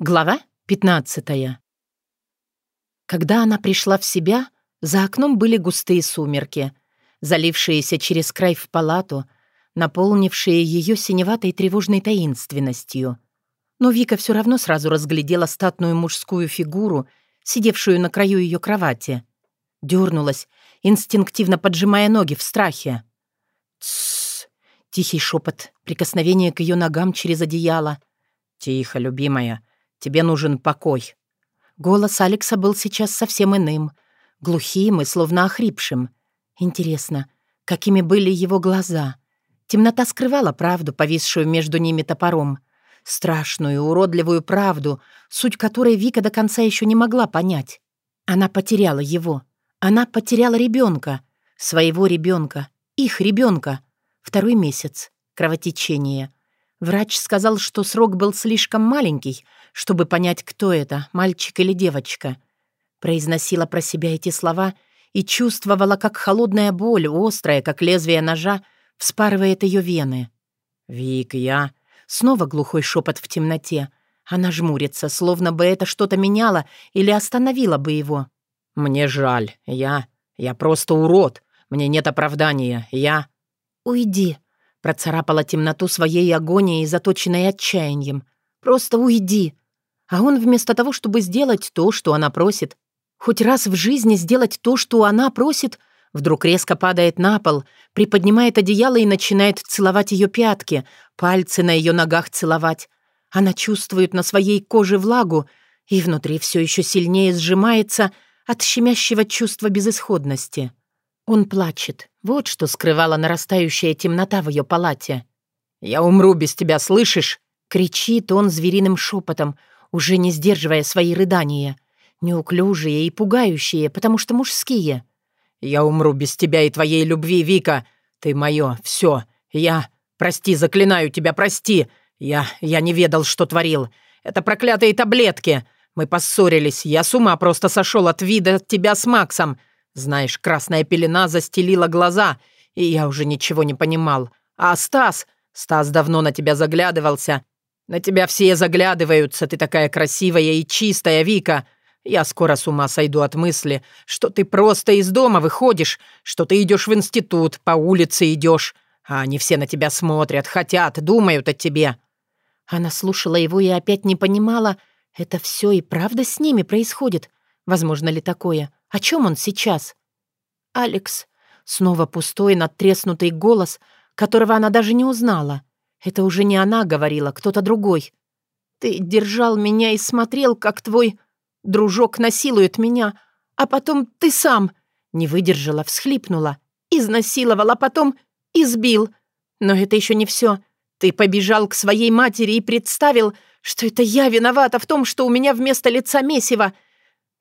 Глава 15 Когда она пришла в себя, за окном были густые сумерки, залившиеся через край в палату, наполнившие ее синеватой тревожной таинственностью. Но Вика все равно сразу разглядела статную мужскую фигуру, сидевшую на краю ее кровати. Дернулась, инстинктивно поджимая ноги в страхе. «Тссс!» — тихий шепот, прикосновение к ее ногам через одеяло. «Тихо, любимая!» Тебе нужен покой». Голос Алекса был сейчас совсем иным, глухим и словно охрипшим. Интересно, какими были его глаза? Темнота скрывала правду, повисшую между ними топором. Страшную, уродливую правду, суть которой Вика до конца еще не могла понять. Она потеряла его. Она потеряла ребенка, своего ребенка, их ребенка. Второй месяц. Кровотечение. Врач сказал, что срок был слишком маленький, чтобы понять, кто это, мальчик или девочка. Произносила про себя эти слова и чувствовала, как холодная боль, острая, как лезвие ножа, вспарывает ее вены. «Вик, я...» Снова глухой шепот в темноте. Она жмурится, словно бы это что-то меняло или остановило бы его. «Мне жаль. Я... Я просто урод. Мне нет оправдания. Я...» «Уйди», Процарапала темноту своей агонией, заточенной отчаянием. «Просто уйди!» А он вместо того, чтобы сделать то, что она просит, хоть раз в жизни сделать то, что она просит, вдруг резко падает на пол, приподнимает одеяло и начинает целовать ее пятки, пальцы на ее ногах целовать. Она чувствует на своей коже влагу и внутри все еще сильнее сжимается от щемящего чувства безысходности. Он плачет. Вот что скрывала нарастающая темнота в ее палате. «Я умру без тебя, слышишь?» Кричит он звериным шепотом, уже не сдерживая свои рыдания. Неуклюжие и пугающие, потому что мужские. «Я умру без тебя и твоей любви, Вика. Ты мое, все. Я... Прости, заклинаю тебя, прости. Я... Я не ведал, что творил. Это проклятые таблетки. Мы поссорились. Я с ума просто сошел от вида тебя с Максом. Знаешь, красная пелена застелила глаза, и я уже ничего не понимал. А Стас... Стас давно на тебя заглядывался. На тебя все заглядываются, ты такая красивая и чистая, Вика. Я скоро с ума сойду от мысли, что ты просто из дома выходишь, что ты идешь в институт, по улице идешь, а они все на тебя смотрят, хотят, думают о тебе». Она слушала его и опять не понимала, это все и правда с ними происходит. Возможно ли такое? О чем он сейчас? «Алекс». Снова пустой, надтреснутый голос, которого она даже не узнала. Это уже не она говорила, кто-то другой. «Ты держал меня и смотрел, как твой дружок насилует меня, а потом ты сам...» Не выдержала, всхлипнула. «Изнасиловал, а потом избил. Но это еще не все. Ты побежал к своей матери и представил, что это я виновата в том, что у меня вместо лица месиво.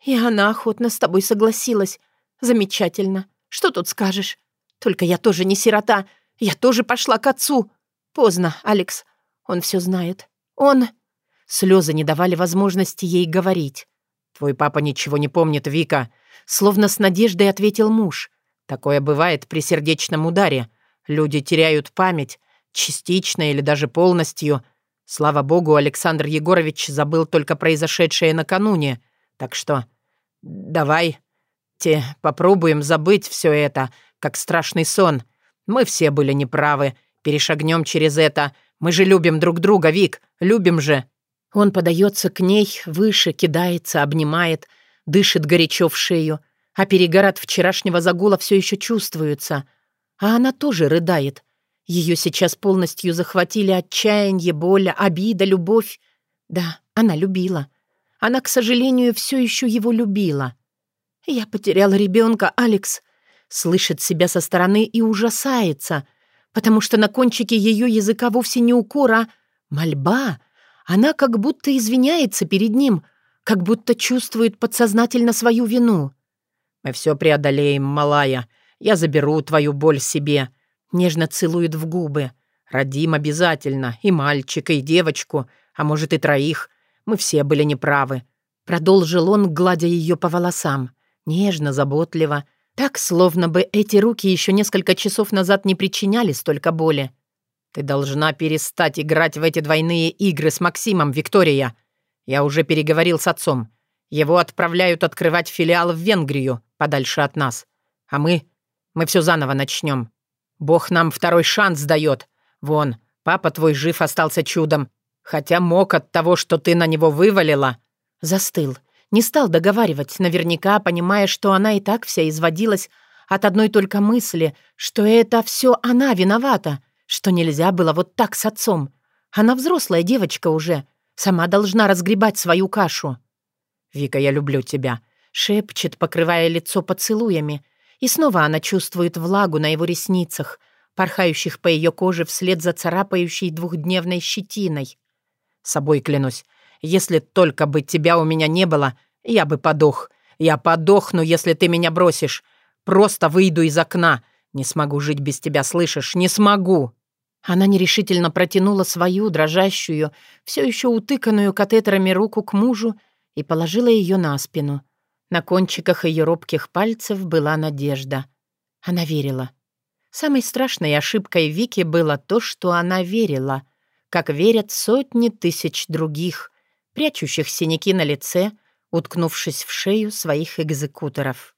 И она охотно с тобой согласилась. Замечательно. Что тут скажешь? Только я тоже не сирота. Я тоже пошла к отцу. Поздно, Алекс. Он все знает. Он... Слезы не давали возможности ей говорить. «Твой папа ничего не помнит, Вика», — словно с надеждой ответил муж. «Такое бывает при сердечном ударе. Люди теряют память, частично или даже полностью. Слава богу, Александр Егорович забыл только произошедшее накануне. Так что «Давай, те, попробуем забыть все это, как страшный сон. Мы все были неправы. Перешагнем через это. Мы же любим друг друга, Вик, любим же». Он подается к ней, выше, кидается, обнимает, дышит горячо в шею, а от вчерашнего загула все еще чувствуется. А она тоже рыдает. Ее сейчас полностью захватили отчаяние, боль, обида, любовь. Да, она любила. Она, к сожалению, все еще его любила. «Я потеряла ребенка, Алекс», слышит себя со стороны и ужасается, потому что на кончике ее языка вовсе не укор, а мольба. Она как будто извиняется перед ним, как будто чувствует подсознательно свою вину. «Мы все преодолеем, малая. Я заберу твою боль себе», — нежно целует в губы. «Родим обязательно, и мальчика, и девочку, а может и троих. Мы все были неправы», — продолжил он, гладя ее по волосам. Нежно, заботливо. Так, словно бы эти руки еще несколько часов назад не причиняли столько боли. «Ты должна перестать играть в эти двойные игры с Максимом, Виктория. Я уже переговорил с отцом. Его отправляют открывать филиал в Венгрию, подальше от нас. А мы... мы все заново начнем. Бог нам второй шанс дает. Вон, папа твой жив остался чудом. Хотя мог от того, что ты на него вывалила. Застыл. Не стал договаривать, наверняка понимая, что она и так вся изводилась от одной только мысли, что это все она виновата, что нельзя было вот так с отцом. Она взрослая девочка уже, сама должна разгребать свою кашу. «Вика, я люблю тебя», — шепчет, покрывая лицо поцелуями, и снова она чувствует влагу на его ресницах, порхающих по ее коже вслед за царапающей двухдневной щетиной. «Собой клянусь, если только бы тебя у меня не было, я бы подох. Я подохну, если ты меня бросишь. Просто выйду из окна. Не смогу жить без тебя, слышишь? Не смогу!» Она нерешительно протянула свою, дрожащую, все еще утыканную катетерами руку к мужу и положила ее на спину. На кончиках ее робких пальцев была надежда. Она верила. Самой страшной ошибкой Вики было то, что она верила, как верят сотни тысяч других, прячущих синяки на лице, уткнувшись в шею своих экзекуторов.